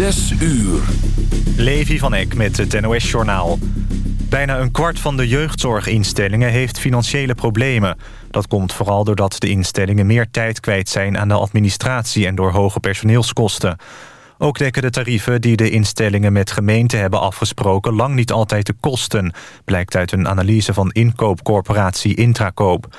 Zes uur. Levi van Eck met het NOS-journaal. Bijna een kwart van de jeugdzorginstellingen heeft financiële problemen. Dat komt vooral doordat de instellingen meer tijd kwijt zijn aan de administratie... en door hoge personeelskosten. Ook dekken de tarieven die de instellingen met gemeenten hebben afgesproken... lang niet altijd de kosten, blijkt uit een analyse van inkoopcorporatie Intrakoop.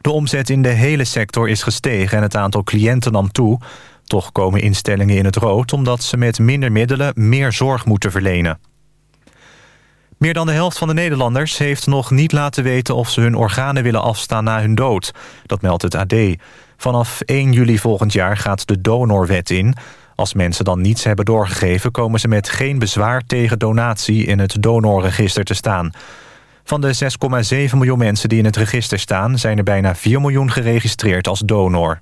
De omzet in de hele sector is gestegen en het aantal cliënten nam toe... Toch komen instellingen in het rood omdat ze met minder middelen meer zorg moeten verlenen. Meer dan de helft van de Nederlanders heeft nog niet laten weten of ze hun organen willen afstaan na hun dood. Dat meldt het AD. Vanaf 1 juli volgend jaar gaat de donorwet in. Als mensen dan niets hebben doorgegeven... komen ze met geen bezwaar tegen donatie in het donorregister te staan. Van de 6,7 miljoen mensen die in het register staan... zijn er bijna 4 miljoen geregistreerd als donor.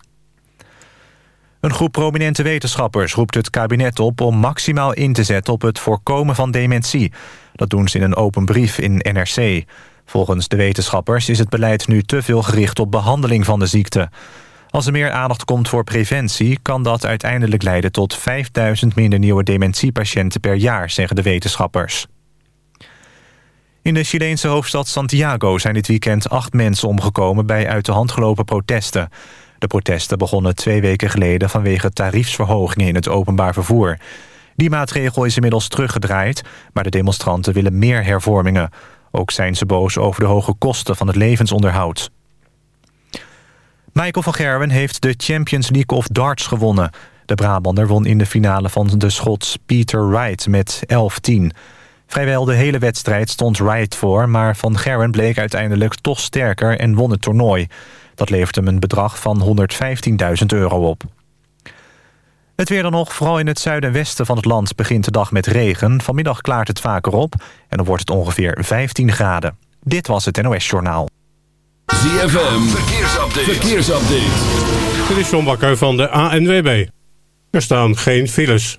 Een groep prominente wetenschappers roept het kabinet op... om maximaal in te zetten op het voorkomen van dementie. Dat doen ze in een open brief in NRC. Volgens de wetenschappers is het beleid nu te veel gericht op behandeling van de ziekte. Als er meer aandacht komt voor preventie... kan dat uiteindelijk leiden tot 5000 minder nieuwe dementiepatiënten per jaar... zeggen de wetenschappers. In de Chileense hoofdstad Santiago zijn dit weekend acht mensen omgekomen... bij uit de hand gelopen protesten. De protesten begonnen twee weken geleden vanwege tariefsverhogingen in het openbaar vervoer. Die maatregel is inmiddels teruggedraaid, maar de demonstranten willen meer hervormingen. Ook zijn ze boos over de hoge kosten van het levensonderhoud. Michael van Gerwen heeft de Champions League of Darts gewonnen. De Brabander won in de finale van de Schots Peter Wright met 11-10. Vrijwel de hele wedstrijd stond Wright voor... maar Van Gerwen bleek uiteindelijk toch sterker en won het toernooi. Dat levert hem een bedrag van 115.000 euro op. Het weer dan nog, vooral in het zuiden en westen van het land begint de dag met regen. Vanmiddag klaart het vaker op en dan wordt het ongeveer 15 graden. Dit was het NOS Journaal. ZFM, verkeersupdate. verkeersupdate. Dit is John Bakker van de ANWB. Er staan geen files.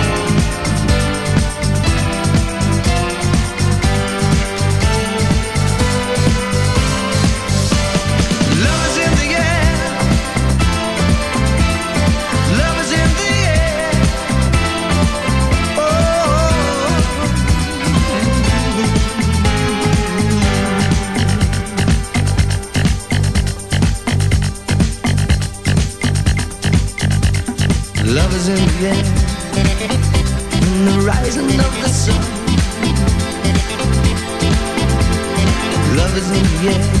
Love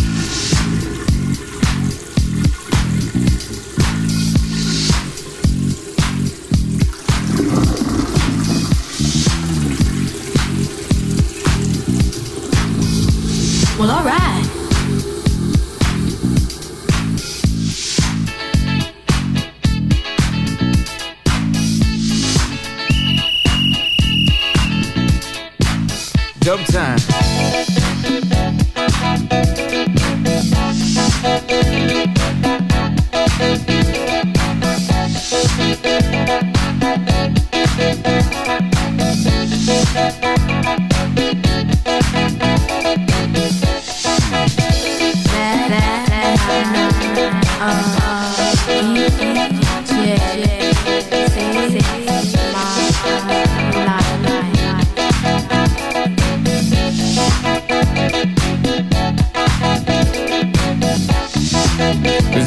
Time.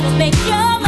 gotta make your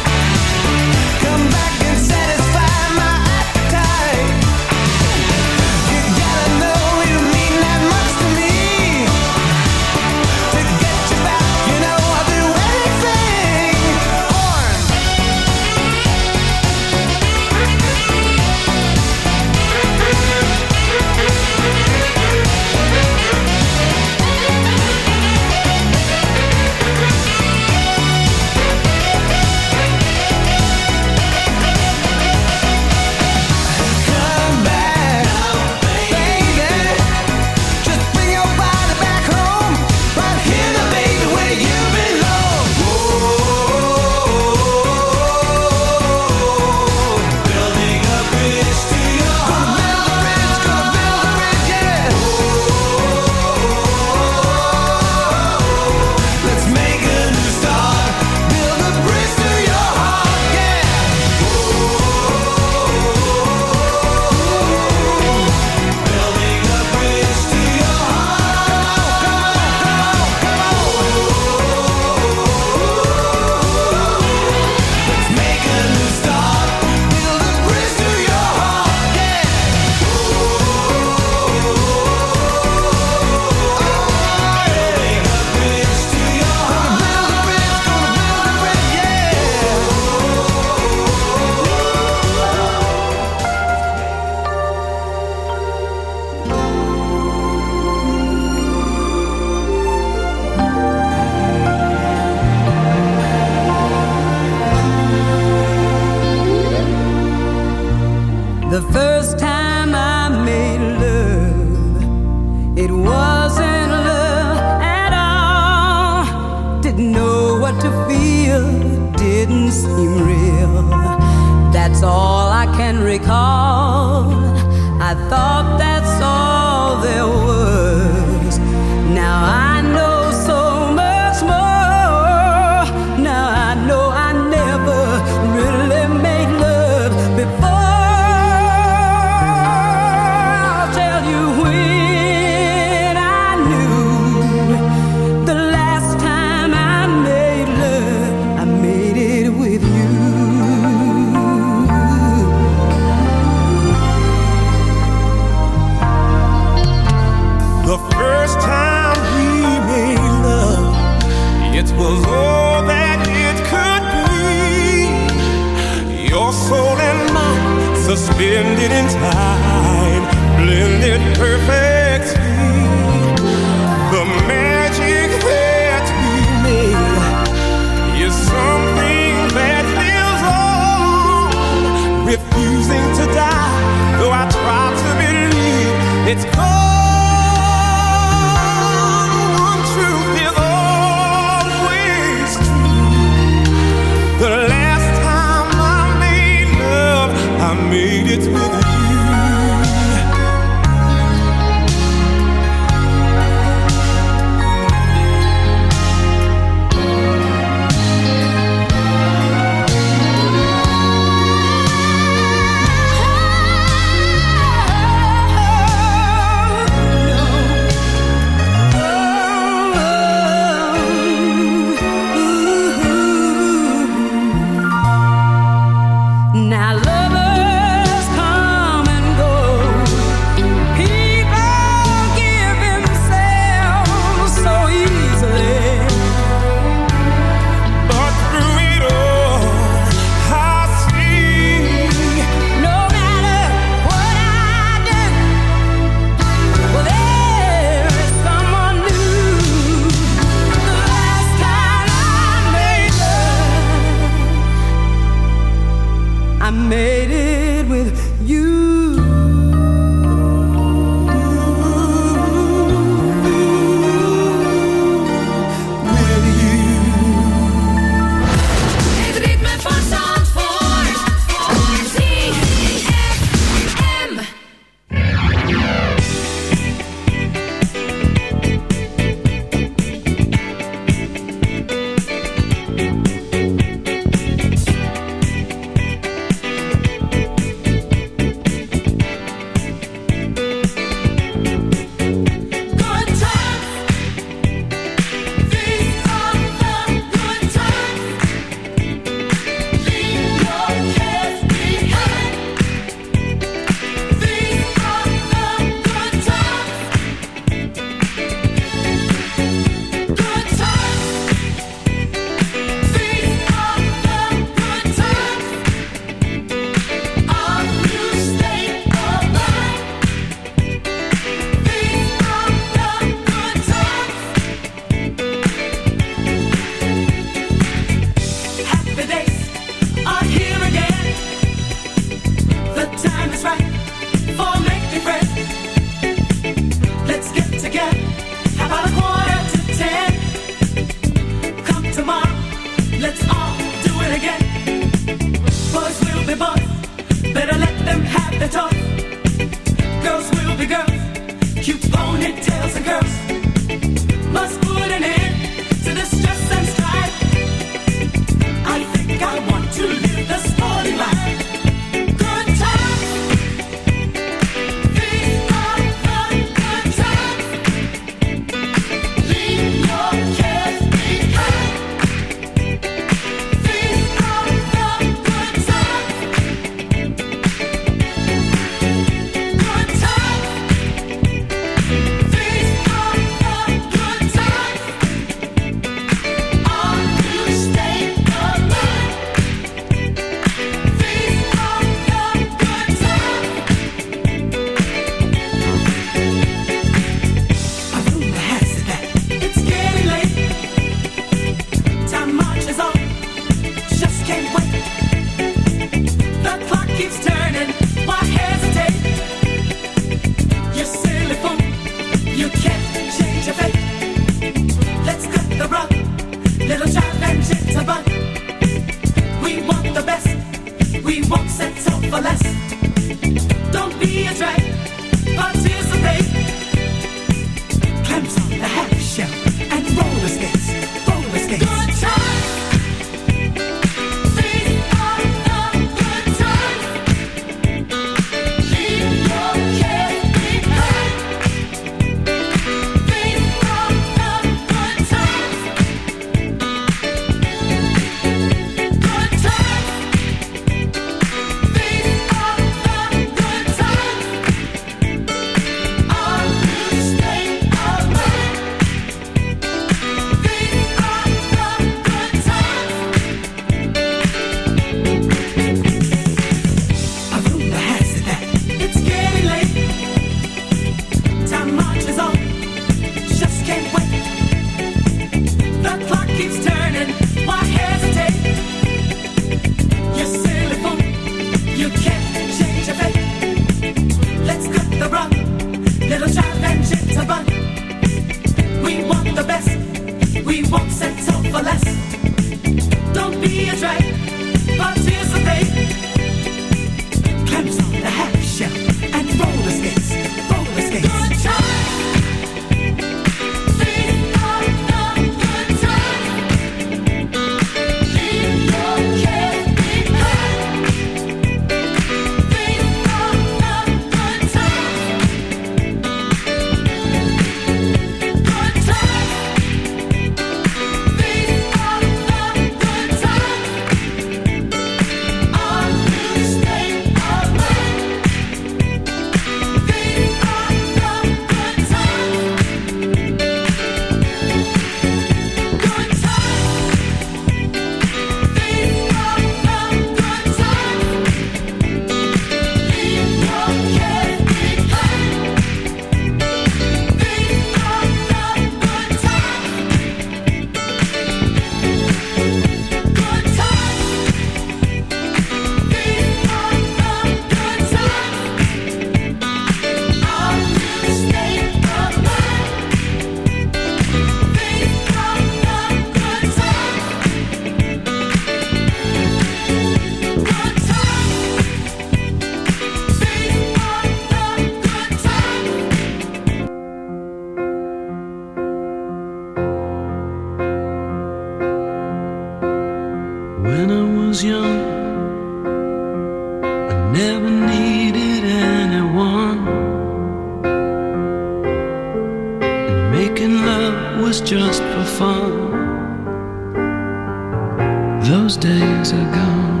Those days are gone.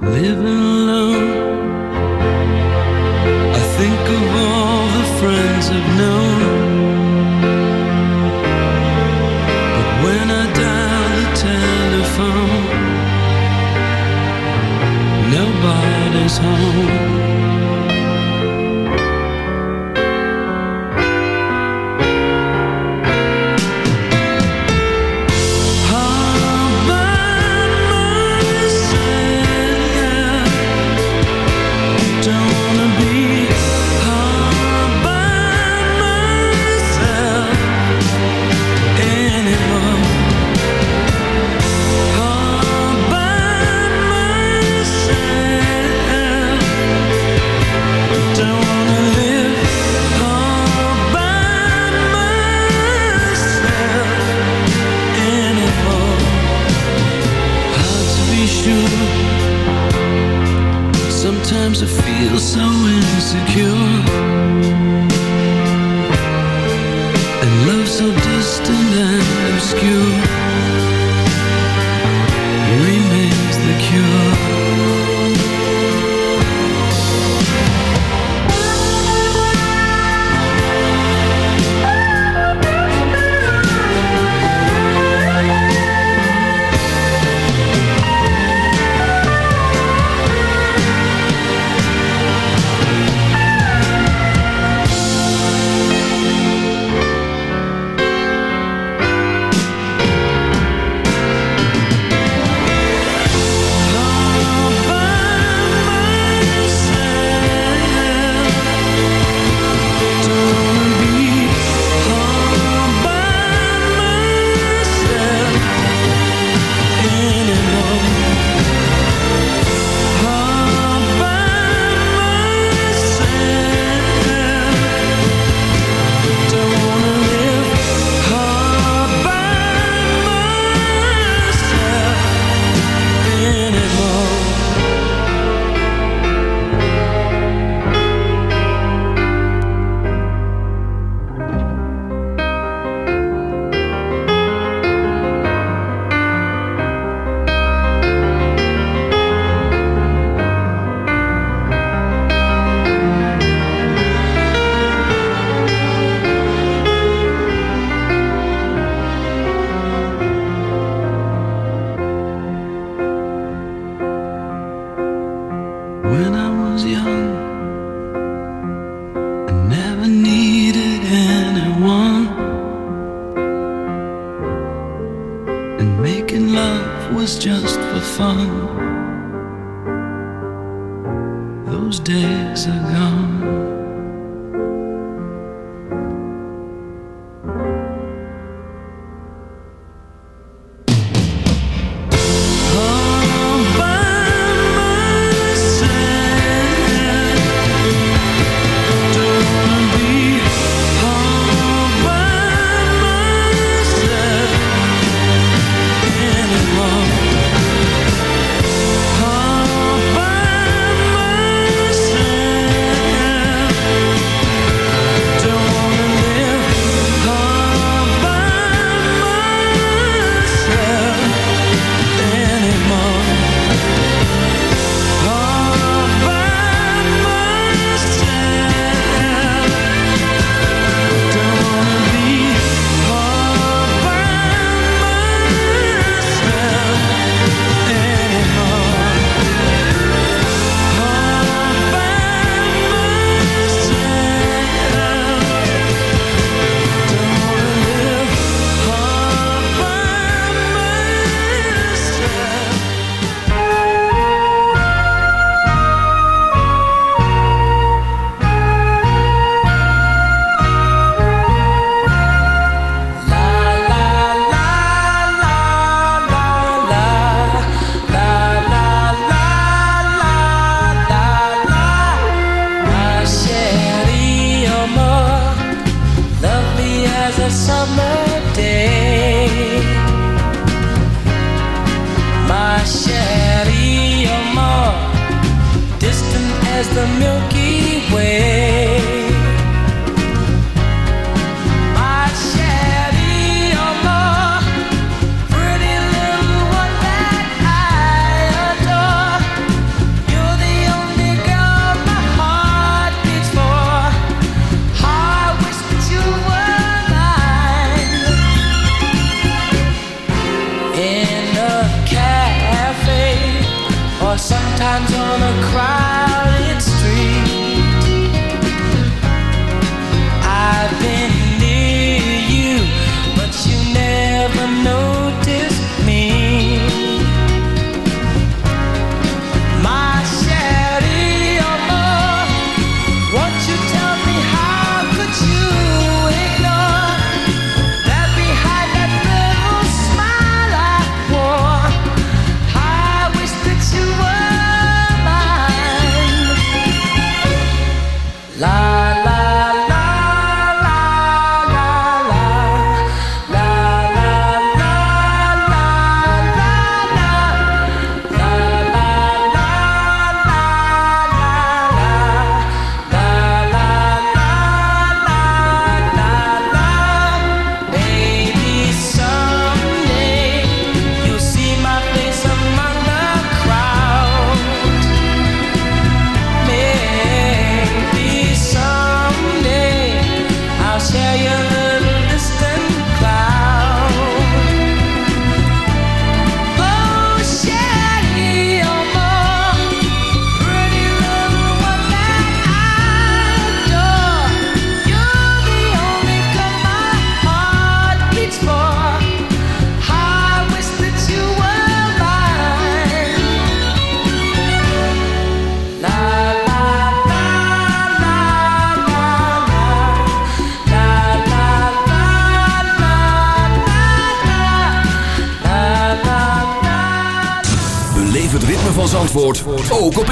Living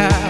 how